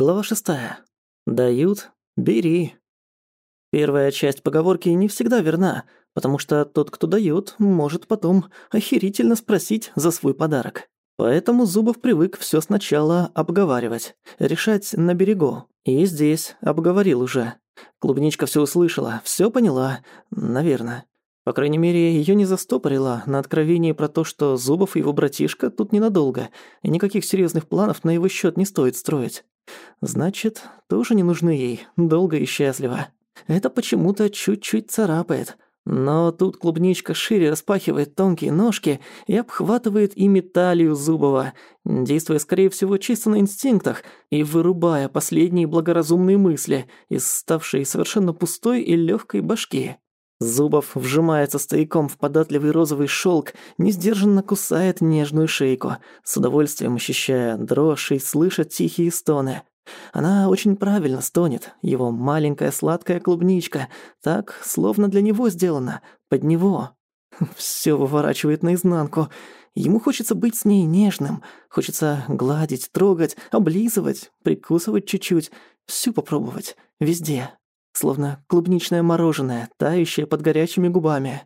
Глава шестая. Дают – бери. Первая часть поговорки не всегда верна, потому что тот, кто дает, может потом охерительно спросить за свой подарок. Поэтому Зубов привык все сначала обговаривать, решать на берегу. И здесь обговорил уже. Клубничка все услышала, все поняла, наверное. По крайней мере, ее не застопорило на откровении про то, что Зубов и его братишка тут ненадолго, и никаких серьезных планов на его счет не стоит строить. Значит, тоже не нужны ей, долго и счастливо. Это почему-то чуть-чуть царапает. Но тут клубничка шире распахивает тонкие ножки и обхватывает ими талию Зубова, действуя, скорее всего, чисто на инстинктах и вырубая последние благоразумные мысли из ставшей совершенно пустой и легкой башки. Зубов вжимается стояком в податливый розовый шелк, несдержанно кусает нежную шейку, с удовольствием ощущая дрожь и слыша тихие стоны. Она очень правильно стонет, его маленькая сладкая клубничка, так, словно для него сделана, под него. Всё выворачивает наизнанку. Ему хочется быть с ней нежным, хочется гладить, трогать, облизывать, прикусывать чуть-чуть, всю попробовать, везде. Словно клубничное мороженое, тающее под горячими губами.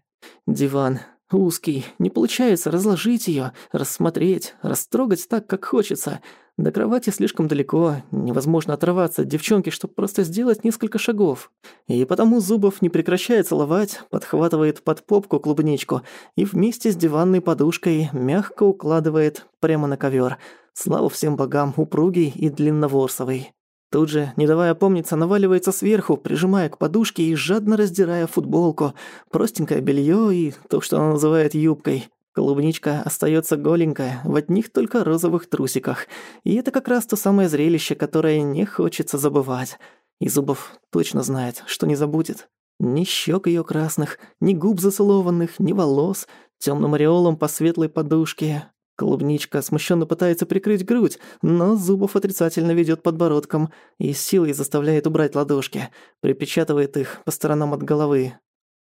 Диван, узкий, не получается разложить её, рассмотреть, растрогать так, как хочется — до кровати слишком далеко, невозможно оторваться от девчонки, чтобы просто сделать несколько шагов. И потому Зубов не прекращает целовать, подхватывает под попку клубничку и вместе с диванной подушкой мягко укладывает прямо на ковер. Слава всем богам, упругий и длинноворсовый. Тут же, не давая опомниться, наваливается сверху, прижимая к подушке и жадно раздирая футболку, простенькое белье и то, что он называет юбкой. Клубничка остается голенькая, в одних только розовых трусиках. И это как раз то самое зрелище, которое не хочется забывать. И Зубов точно знает, что не забудет. Ни щек ее красных, ни губ зацелованных, ни волос, темным ореолом по светлой подушке. Клубничка смущенно пытается прикрыть грудь, но Зубов отрицательно ведет подбородком и силой заставляет убрать ладошки, припечатывает их по сторонам от головы.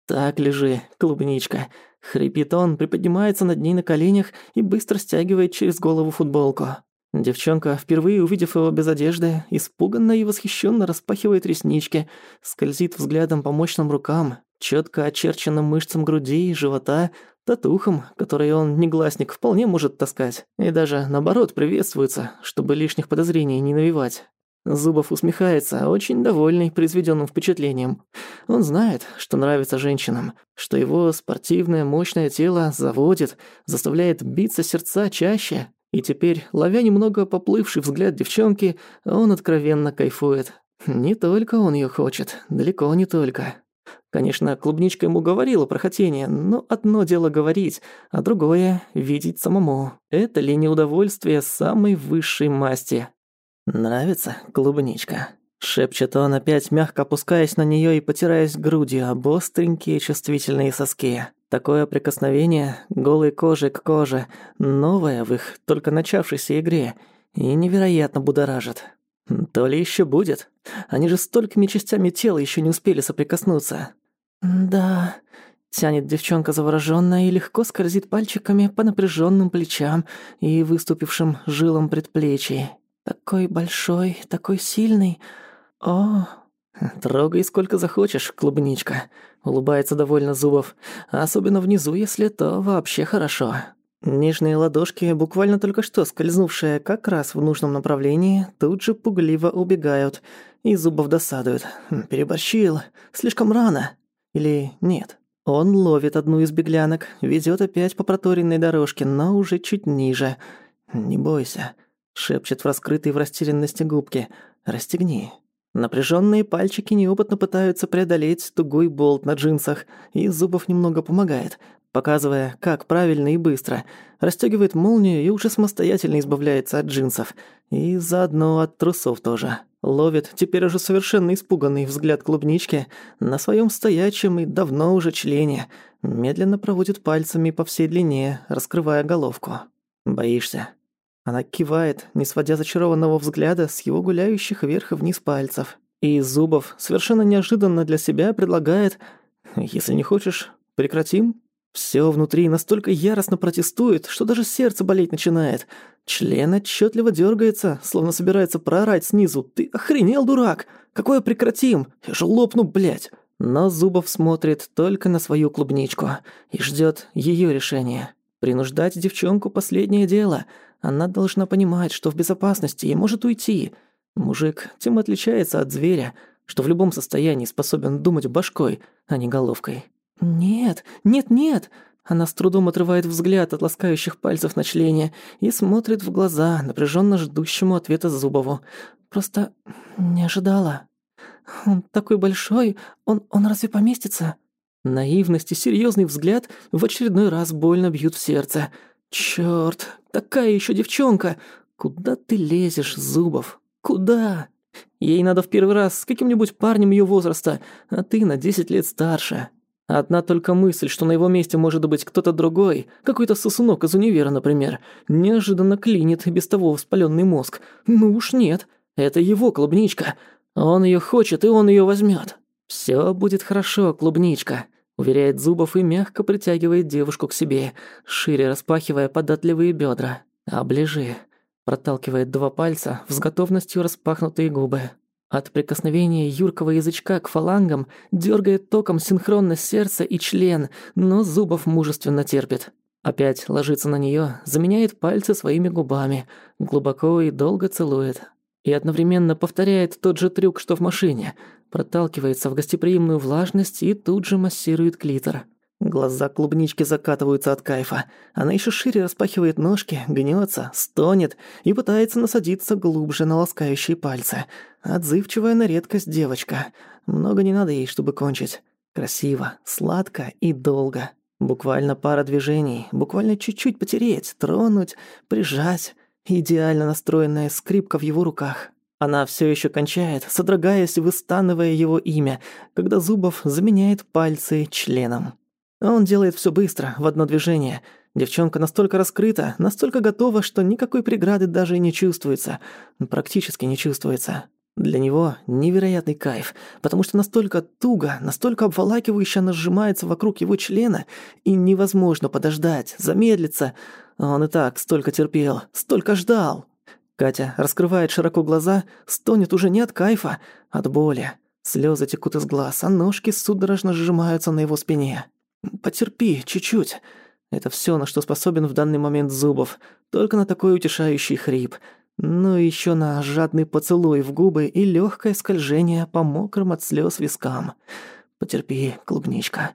«Так лежи, клубничка». Хрипит он, приподнимается над ней на коленях и быстро стягивает через голову футболку. Девчонка, впервые увидев его без одежды, испуганно и восхищенно распахивает реснички, скользит взглядом по мощным рукам, четко очерченным мышцам груди и живота, татухам, которые он, негласник, вполне может таскать, и даже, наоборот, приветствуется, чтобы лишних подозрений не навевать. Зубов усмехается, очень довольный произведённым впечатлением. Он знает, что нравится женщинам, что его спортивное мощное тело заводит, заставляет биться сердца чаще. И теперь, ловя немного поплывший взгляд девчонки, он откровенно кайфует. Не только он её хочет, далеко не только. Конечно, клубничка ему говорила про хотение, но одно дело говорить, а другое — видеть самому. Это ли не удовольствие самой высшей масти? «Нравится клубничка?» Шепчет он опять, мягко опускаясь на неё и потираясь грудью об остренькие чувствительные соски. Такое прикосновение голой кожи к коже, новое в их только начавшейся игре, и невероятно будоражит. То ли ещё будет. Они же столькими частями тела ещё не успели соприкоснуться. «Да...» Тянет девчонка заворожённая и легко скользит пальчиками по напряжённым плечам и выступившим жилам предплечий. Такой большой, такой сильный. О, трогай сколько захочешь, клубничка. Улыбается довольно Зубов. Особенно внизу, если то вообще хорошо. Нежные ладошки, буквально только что скользнувшие как раз в нужном направлении, тут же пугливо убегают. И Зубов досадует. Хм, переборщил. Слишком рано. Или нет? Он ловит одну из беглянок, везет опять по проторенной дорожке, но уже чуть ниже. Не бойся. Шепчет в раскрытой в растерянности губке. «Расстегни». Напряженные пальчики неопытно пытаются преодолеть тугой болт на джинсах, и Зубов немного помогает, показывая, как правильно и быстро. Расстёгивает молнию и уже самостоятельно избавляется от джинсов. И заодно от трусов тоже. Ловит теперь уже совершенно испуганный взгляд клубнички на своем стоячем и давно уже члене. Медленно проводит пальцами по всей длине, раскрывая головку. «Боишься?» Она кивает, не сводя зачарованного взгляда с его гуляющих вверх и вниз пальцев. И зубов совершенно неожиданно для себя предлагает «Если не хочешь, прекратим?» Всё внутри настолько яростно протестует, что даже сердце болеть начинает. Член отчетливо дергается, словно собирается проорать снизу. «Ты охренел, дурак! Какое прекратим? Я же лопну, блядь!» Но Зубов смотрит только на свою клубничку и ждет ее решения. Принуждать девчонку – последнее дело. Она должна понимать, что в безопасности и может уйти. Мужик тем отличается от зверя, что в любом состоянии способен думать башкой, а не головкой. «Нет, нет, нет!» Она с трудом отрывает взгляд от ласкающих пальцев на члене и смотрит в глаза, напряженно ждущему ответа Зубову. «Просто не ожидала. Он такой большой, он, он разве поместится?» Наивность и серьезный взгляд в очередной раз больно бьют в сердце. Черт, такая еще девчонка! Куда ты лезешь, Зубов? Куда? Ей надо в первый раз с каким-нибудь парнем ее возраста, а ты на десять лет старше. Одна только мысль, что на его месте может быть кто-то другой, какой-то сосунок из универа, например, неожиданно клинит без того воспаленный мозг. Ну уж нет, это его клубничка. Он ее хочет, и он ее возьмет. Все будет хорошо, клубничка», — уверяет Зубов и мягко притягивает девушку к себе, шире распахивая податливые бедра. «Оближи», — проталкивает два пальца в с готовностью распахнутые губы. От прикосновения юркого язычка к фалангам дергает током синхронно сердце и член, но Зубов мужественно терпит. Опять ложится на нее, заменяет пальцы своими губами, глубоко и долго целует. И одновременно повторяет тот же трюк, что в машине. Проталкивается в гостеприимную влажность и тут же массирует клитор. Глаза клубнички закатываются от кайфа. Она еще шире распахивает ножки, гнется, стонет и пытается насадиться глубже на ласкающие пальцы. Отзывчивая на редкость девочка. Много не надо ей, чтобы кончить. Красиво, сладко и долго. Буквально пара движений, буквально чуть-чуть потереть, тронуть, прижать. Идеально настроенная скрипка в его руках. Она все еще кончает, содрогаясь выстанывая его имя, когда Зубов заменяет пальцы членом. Он делает все быстро, в одно движение. Девчонка настолько раскрыта, настолько готова, что никакой преграды даже и не чувствуется. Практически не чувствуется. Для него невероятный кайф, потому что настолько туго, настолько обволакивающе она сжимается вокруг его члена, и невозможно подождать, замедлиться. Он и так столько терпел, столько ждал. Катя раскрывает широко глаза, стонет уже не от кайфа, а от боли. Слезы текут из глаз, а ножки судорожно сжимаются на его спине. «Потерпи, чуть-чуть». Это все, на что способен в данный момент Зубов. Только на такой утешающий хрип. Ну и еще на жадный поцелуй в губы и легкое скольжение по мокрым от слез вискам. «Потерпи, клубничка.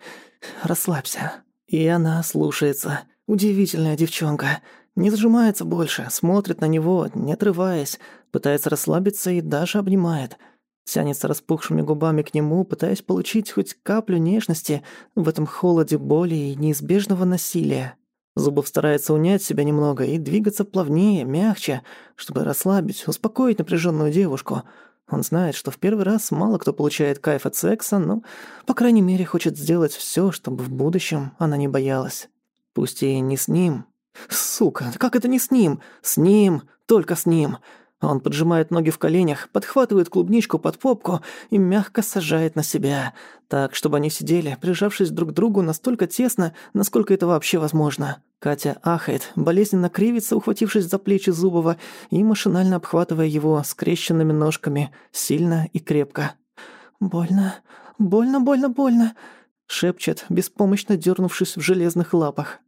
Расслабься». И она слушается. Удивительная девчонка. Не зажимается больше, смотрит на него, не отрываясь, пытается расслабиться и даже обнимает – Тянется распухшими губами к нему, пытаясь получить хоть каплю нежности в этом холоде боли и неизбежного насилия. Зубов старается унять себя немного и двигаться плавнее, мягче, чтобы расслабить, успокоить напряженную девушку. Он знает, что в первый раз мало кто получает кайф от секса, но, по крайней мере, хочет сделать все, чтобы в будущем она не боялась. Пусть и не с ним. Сука, как это не с ним? С ним, только с ним. Он поджимает ноги в коленях, подхватывает клубничку под попку и мягко сажает на себя, так, чтобы они сидели, прижавшись друг к другу настолько тесно, насколько это вообще возможно. Катя ахает, болезненно кривится, ухватившись за плечи Зубова и машинально обхватывая его скрещенными ножками, сильно и крепко. «Больно, больно, больно, больно», — шепчет, беспомощно дернувшись в железных лапах.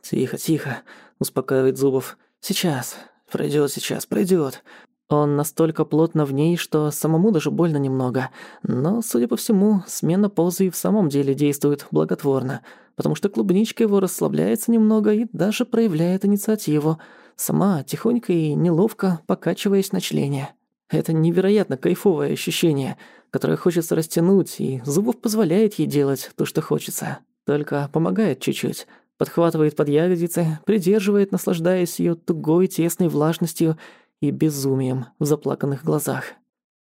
«Тихо, тихо», — успокаивает Зубов. «Сейчас, пройдет сейчас, пройдет. Он настолько плотно в ней, что самому даже больно немного. Но, судя по всему, смена позы и в самом деле действует благотворно, потому что клубничка его расслабляется немного и даже проявляет инициативу, сама тихонько и неловко покачиваясь на члене. Это невероятно кайфовое ощущение, которое хочется растянуть, и Зубов позволяет ей делать то, что хочется. Только помогает чуть-чуть. Подхватывает под ягодицы, придерживает, наслаждаясь ее тугой, тесной влажностью – и безумием в заплаканных глазах.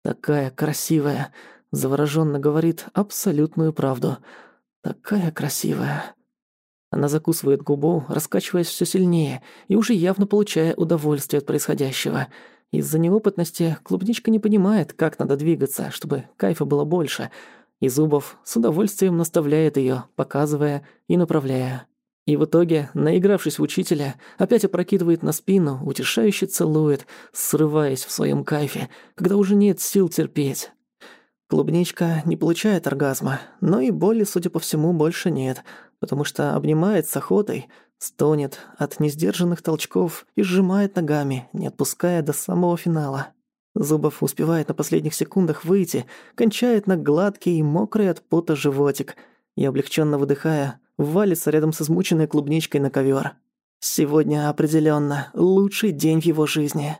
Такая красивая, завороженно говорит абсолютную правду. Такая красивая. Она закусывает губу, раскачиваясь все сильнее и уже явно получая удовольствие от происходящего. Из-за неопытности клубничка не понимает, как надо двигаться, чтобы кайфа было больше, и Зубов с удовольствием наставляет ее, показывая и направляя. И в итоге, наигравшись в учителя, опять опрокидывает на спину, утешающе целует, срываясь в своем кайфе, когда уже нет сил терпеть. Клубничка не получает оргазма, но и боли, судя по всему, больше нет, потому что обнимает с охотой, стонет от несдержанных толчков и сжимает ногами, не отпуская до самого финала. Зубов успевает на последних секундах выйти, кончает на гладкий и мокрый от пота животик и, облегченно выдыхая, валится рядом с измученной клубничкой на ковер. Сегодня определенно лучший день в его жизни.